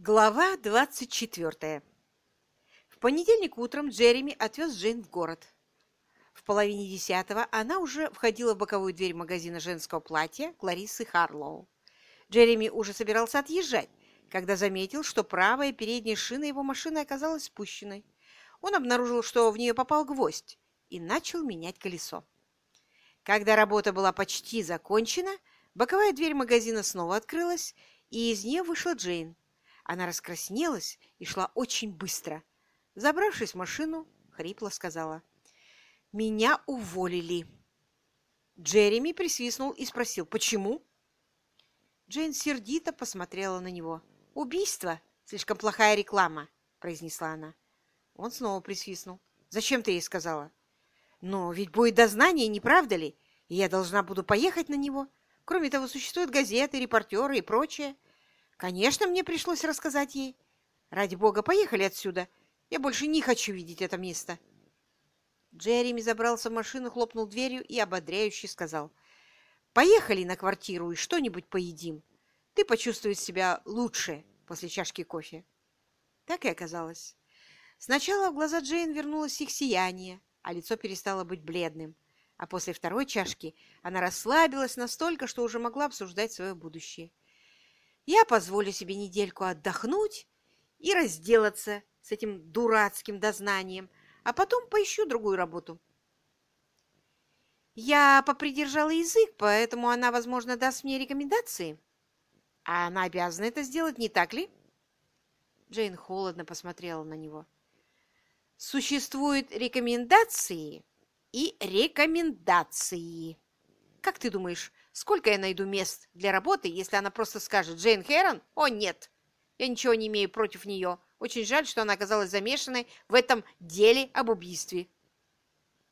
Глава 24. В понедельник утром Джереми отвез Джейн в город. В половине десятого она уже входила в боковую дверь магазина женского платья Кларисы Харлоу. Джереми уже собирался отъезжать, когда заметил, что правая передняя шина его машины оказалась спущенной. Он обнаружил, что в нее попал гвоздь, и начал менять колесо. Когда работа была почти закончена, боковая дверь магазина снова открылась, и из нее вышла Джейн. Она раскраснелась и шла очень быстро. Забравшись в машину, хрипло сказала. «Меня уволили». Джереми присвистнул и спросил, «Почему?» Джейн сердито посмотрела на него. «Убийство! Слишком плохая реклама!» – произнесла она. Он снова присвистнул. «Зачем ты ей сказала?» «Но ведь будет дознание, не правда ли? И я должна буду поехать на него. Кроме того, существуют газеты, репортеры и прочее. Конечно, мне пришлось рассказать ей. Ради бога, поехали отсюда. Я больше не хочу видеть это место. Джереми забрался в машину, хлопнул дверью и ободряюще сказал. Поехали на квартиру и что-нибудь поедим. Ты почувствуешь себя лучше после чашки кофе. Так и оказалось. Сначала в глаза Джейн вернулось их сияние, а лицо перестало быть бледным. А после второй чашки она расслабилась настолько, что уже могла обсуждать свое будущее. Я позволю себе недельку отдохнуть и разделаться с этим дурацким дознанием, а потом поищу другую работу. Я попридержала язык, поэтому она, возможно, даст мне рекомендации. А она обязана это сделать, не так ли? Джейн холодно посмотрела на него. Существуют рекомендации и рекомендации. Как ты думаешь, Сколько я найду мест для работы, если она просто скажет «Джейн Хэрон»? О, нет! Я ничего не имею против нее. Очень жаль, что она оказалась замешанной в этом деле об убийстве.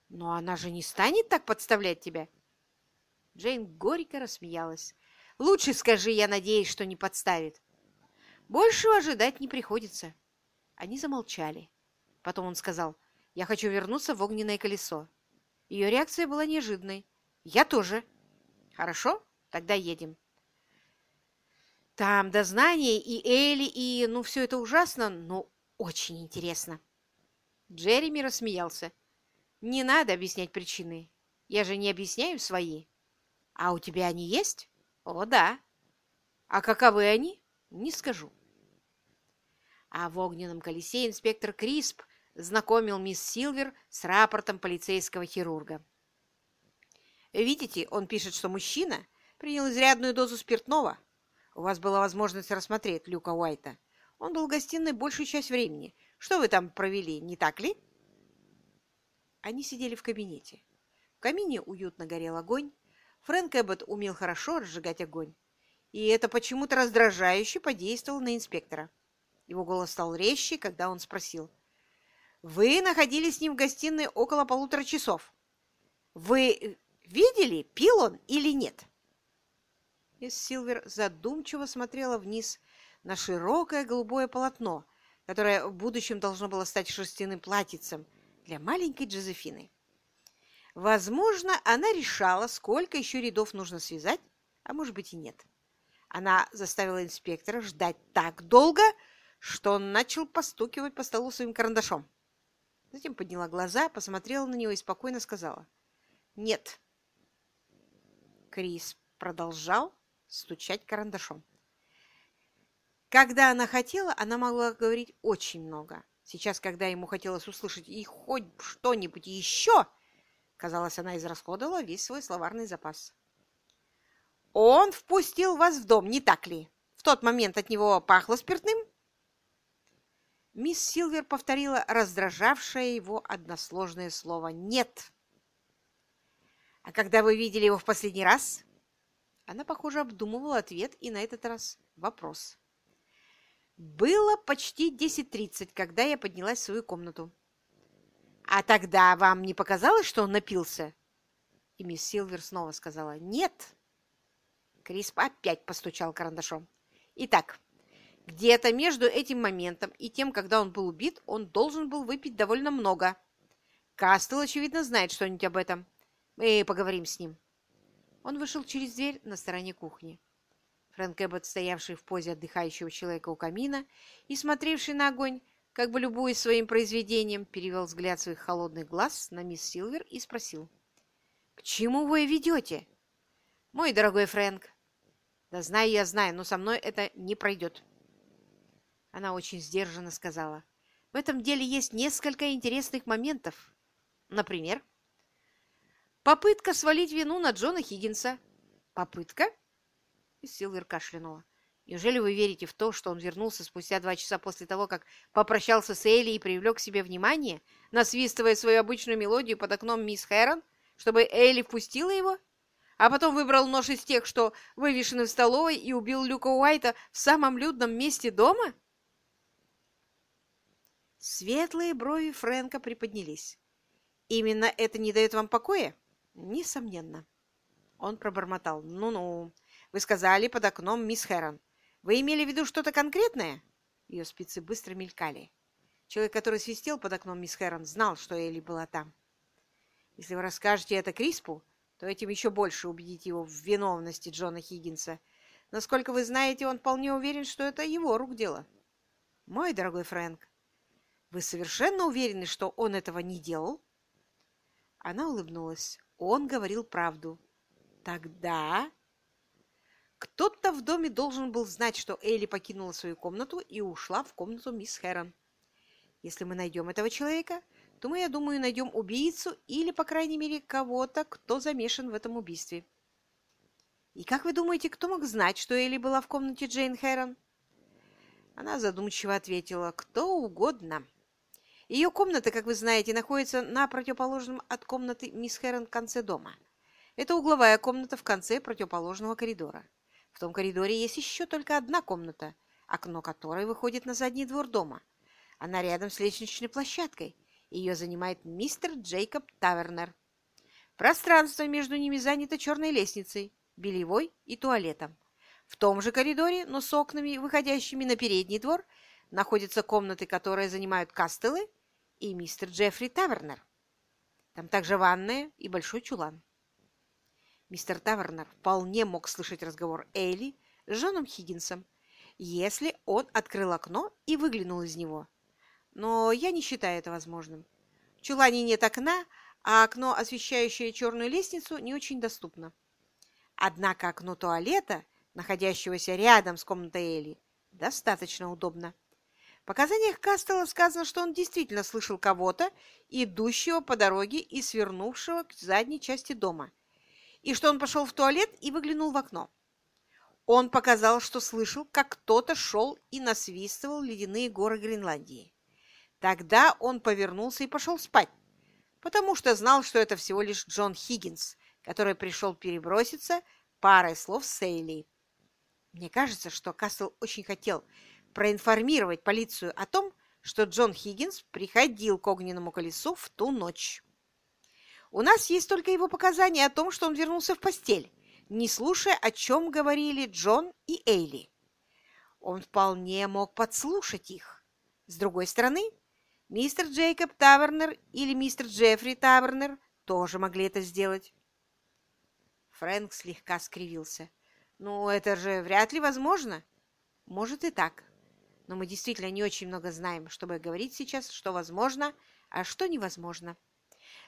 Но она же не станет так подставлять тебя. Джейн горько рассмеялась. Лучше скажи, я надеюсь, что не подставит. Большего ожидать не приходится. Они замолчали. Потом он сказал, я хочу вернуться в огненное колесо. Ее реакция была неожиданной. Я тоже. Хорошо? Тогда едем. Там дознание и Элли, и... Ну, все это ужасно, но очень интересно. Джереми рассмеялся. Не надо объяснять причины. Я же не объясняю свои. А у тебя они есть? О, да. А каковы они? Не скажу. А в огненном колесе инспектор Крисп знакомил мисс Силвер с рапортом полицейского хирурга. Видите, он пишет, что мужчина принял изрядную дозу спиртного. У вас была возможность рассмотреть Люка Уайта. Он был в гостиной большую часть времени. Что вы там провели, не так ли? Они сидели в кабинете. В камине уютно горел огонь. Фрэнк Эббот умел хорошо разжигать огонь. И это почему-то раздражающе подействовало на инспектора. Его голос стал резче, когда он спросил. «Вы находились с ним в гостиной около полутора часов. Вы Видели, пил он или нет?» Мисс Силвер задумчиво смотрела вниз на широкое голубое полотно, которое в будущем должно было стать шерстяным платьицем для маленькой Джозефины. Возможно, она решала, сколько еще рядов нужно связать, а может быть и нет. Она заставила инспектора ждать так долго, что он начал постукивать по столу своим карандашом. Затем подняла глаза, посмотрела на него и спокойно сказала «Нет». Крис продолжал стучать карандашом. Когда она хотела, она могла говорить очень много. Сейчас, когда ему хотелось услышать и хоть что-нибудь еще, казалось, она израсходовала весь свой словарный запас. «Он впустил вас в дом, не так ли? В тот момент от него пахло спиртным?» Мисс Силвер повторила раздражавшее его односложное слово «нет». «А когда вы видели его в последний раз?» Она, похоже, обдумывала ответ и на этот раз вопрос. «Было почти 10.30, когда я поднялась в свою комнату». «А тогда вам не показалось, что он напился?» И мисс Силвер снова сказала «Нет». Крисп опять постучал карандашом. «Итак, где-то между этим моментом и тем, когда он был убит, он должен был выпить довольно много. Кастел, очевидно, знает что-нибудь об этом. Мы поговорим с ним. Он вышел через дверь на стороне кухни. Фрэнк Эббот, стоявший в позе отдыхающего человека у камина и смотревший на огонь, как бы любуясь своим произведением, перевел взгляд своих холодных глаз на мисс Силвер и спросил. «К чему вы ведете?» «Мой дорогой Фрэнк». «Да знаю я, знаю, но со мной это не пройдет». Она очень сдержанно сказала. «В этом деле есть несколько интересных моментов. Например, попытка свалить вину на Джона Хиггинса». «Попытка?» И Силвер кашлянула. Неужели вы верите в то, что он вернулся спустя два часа после того, как попрощался с Элли и привлек к себе внимание, насвистывая свою обычную мелодию под окном мисс Хэрон, чтобы Элли впустила его? А потом выбрал нож из тех, что вывешены в столовой, и убил Люка Уайта в самом людном месте дома? Светлые брови Фрэнка приподнялись. «Именно это не дает вам покоя?» «Несомненно». Он пробормотал. «Ну-ну, вы сказали под окном мисс Хэрон. Вы имели в виду что-то конкретное? Ее спицы быстро мелькали. Человек, который свистел под окном мисс Хэрон, знал, что Элли была там. Если вы расскажете это Криспу, то этим еще больше убедите его в виновности Джона Хиггинса. Насколько вы знаете, он вполне уверен, что это его рук дело. Мой дорогой Фрэнк, вы совершенно уверены, что он этого не делал? Она улыбнулась. Он говорил правду. Тогда кто-то в доме должен был знать, что Элли покинула свою комнату и ушла в комнату мисс Хэрон. Если мы найдем этого человека, то мы, я думаю, найдем убийцу или, по крайней мере, кого-то, кто замешан в этом убийстве. И как вы думаете, кто мог знать, что Элли была в комнате Джейн Хэрон? Она задумчиво ответила, кто угодно. Ее комната, как вы знаете, находится на противоположном от комнаты мисс Хэрон конце дома. Это угловая комната в конце противоположного коридора. В том коридоре есть еще только одна комната, окно которой выходит на задний двор дома. Она рядом с лестничной площадкой. Ее занимает мистер Джейкоб Тавернер. Пространство между ними занято черной лестницей, бельевой и туалетом. В том же коридоре, но с окнами, выходящими на передний двор, находятся комнаты, которые занимают Кастелы и мистер Джеффри Тавернер. Там также ванная и большой чулан. Мистер Тавернер вполне мог слышать разговор Элли с Джоном Хиггинсом, если он открыл окно и выглянул из него. Но я не считаю это возможным. В чулане нет окна, а окно, освещающее черную лестницу, не очень доступно. Однако окно туалета, находящегося рядом с комнатой Элли, достаточно удобно. Показаниях Кастелла сказано, что он действительно слышал кого-то, идущего по дороге и свернувшего к задней части дома – и что он пошел в туалет и выглянул в окно. Он показал, что слышал, как кто-то шел и насвистывал ледяные горы Гренландии. Тогда он повернулся и пошел спать, потому что знал, что это всего лишь Джон Хиггинс, который пришел переброситься парой слов с Сейли. Мне кажется, что Кассел очень хотел проинформировать полицию о том, что Джон Хиггинс приходил к огненному колесу в ту ночь. У нас есть только его показания о том, что он вернулся в постель, не слушая, о чем говорили Джон и Эйли. Он вполне мог подслушать их. С другой стороны, мистер Джейкоб Тавернер или мистер Джеффри Тавернер тоже могли это сделать. Фрэнк слегка скривился. «Ну, это же вряд ли возможно». «Может и так. Но мы действительно не очень много знаем, чтобы говорить сейчас, что возможно, а что невозможно».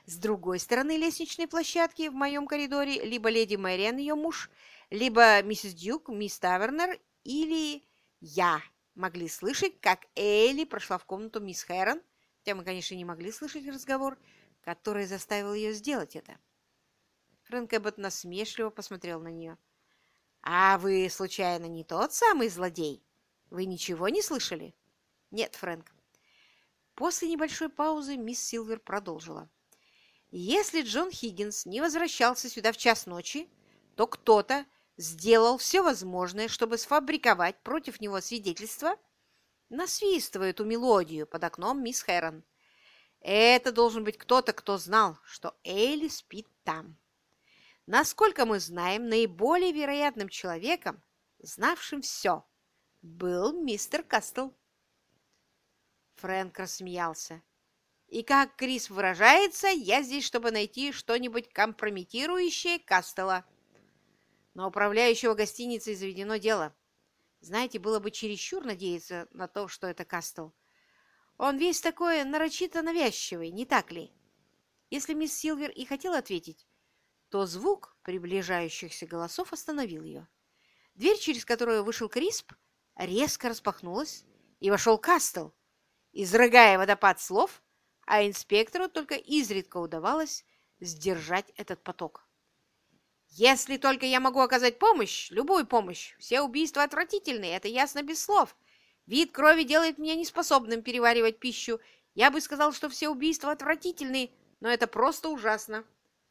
С другой стороны лестничной площадки в моем коридоре либо леди Мэриан, ее муж, либо миссис Дюк, мисс Тавернер или я могли слышать, как Элли прошла в комнату мисс Хэрон, хотя мы, конечно, не могли слышать разговор, который заставил ее сделать это. Фрэнк Эббот насмешливо посмотрел на нее. «А вы, случайно, не тот самый злодей? Вы ничего не слышали?» «Нет, Фрэнк». После небольшой паузы мисс Силвер продолжила. Если Джон Хиггинс не возвращался сюда в час ночи, то кто-то сделал все возможное, чтобы сфабриковать против него свидетельство, насвистывая эту мелодию под окном мисс Хэрон. Это должен быть кто-то, кто знал, что Элли спит там. Насколько мы знаем, наиболее вероятным человеком, знавшим все, был мистер Кастл. Фрэнк рассмеялся. И как Крис выражается, я здесь, чтобы найти что-нибудь компрометирующее Кастела. На управляющего гостиницей заведено дело. Знаете, было бы чересчур надеяться на то, что это Кастл. Он весь такой нарочито навязчивый, не так ли? Если мисс Силвер и хотела ответить, то звук приближающихся голосов остановил ее. Дверь, через которую вышел Крисп, резко распахнулась, и вошел Кастл, изрыгая водопад слов, а инспектору только изредка удавалось сдержать этот поток. «Если только я могу оказать помощь, любую помощь, все убийства отвратительные, это ясно без слов. Вид крови делает меня неспособным переваривать пищу. Я бы сказал, что все убийства отвратительные, но это просто ужасно.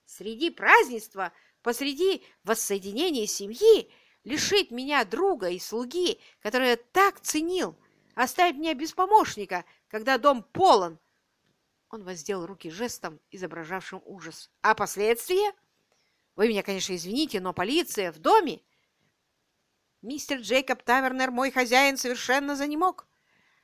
Среди празднества, посреди воссоединения семьи, лишить меня друга и слуги, который я так ценил, оставить меня без помощника, когда дом полон. Он воздел руки жестом, изображавшим ужас. А последствия? Вы меня, конечно, извините, но полиция в доме. Мистер Джейкоб Тавернер, мой хозяин, совершенно занемог.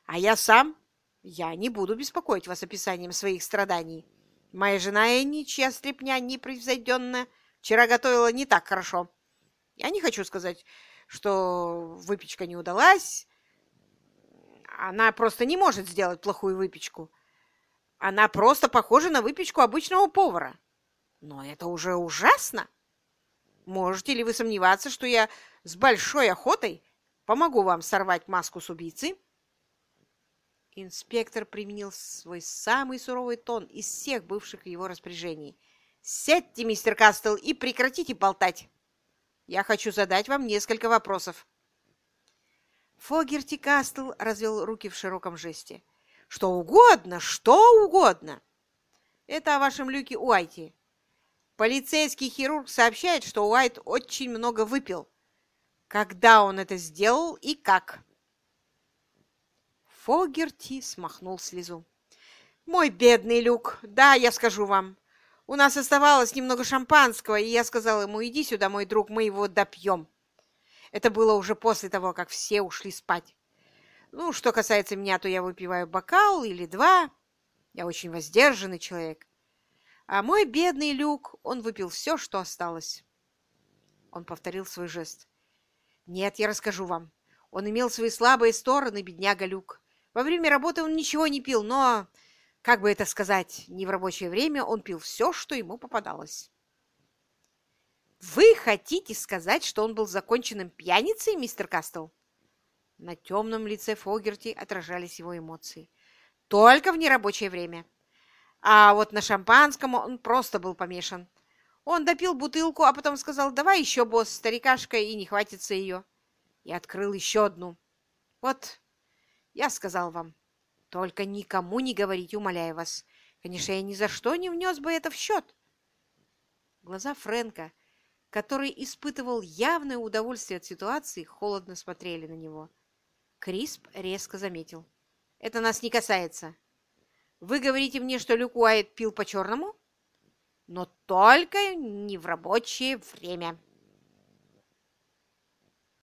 А я сам, я не буду беспокоить вас описанием своих страданий. Моя жена Энни, чья стряпня непревзойденная, вчера готовила не так хорошо. Я не хочу сказать, что выпечка не удалась. Она просто не может сделать плохую выпечку. Она просто похожа на выпечку обычного повара. Но это уже ужасно. Можете ли вы сомневаться, что я с большой охотой помогу вам сорвать маску с убийцы?» Инспектор применил свой самый суровый тон из всех бывших в его распоряжении. «Сядьте, мистер Кастел, и прекратите болтать. Я хочу задать вам несколько вопросов». Фогерти Кастел развел руки в широком жесте. «Что угодно, что угодно!» «Это о вашем Люке Уайте. Полицейский хирург сообщает, что Уайт очень много выпил. Когда он это сделал и как?» Фогерти смахнул слезу. «Мой бедный Люк, да, я скажу вам. У нас оставалось немного шампанского, и я сказал ему, иди сюда, мой друг, мы его допьем. Это было уже после того, как все ушли спать. Ну, что касается меня, то я выпиваю бокал или два. Я очень воздержанный человек. А мой бедный Люк, он выпил все, что осталось. Он повторил свой жест. Нет, я расскажу вам. Он имел свои слабые стороны, бедняга Люк. Во время работы он ничего не пил, но, как бы это сказать, не в рабочее время он пил все, что ему попадалось. «Вы хотите сказать, что он был законченным пьяницей, мистер Кастл?» На темном лице Фогерти отражались его эмоции. «Только в нерабочее время. А вот на шампанском он просто был помешан. Он допил бутылку, а потом сказал, давай еще, босс, старикашка, и не хватится ее. И открыл еще одну. Вот я сказал вам, только никому не говорите, умоляю вас. Конечно, я ни за что не внес бы это в счет. Глаза Фрэнка, который испытывал явное удовольствие от ситуации, холодно смотрели на него. Крисп резко заметил. «Это нас не касается. Вы говорите мне, что Люк Уайт пил по-черному?» «Но только не в рабочее время».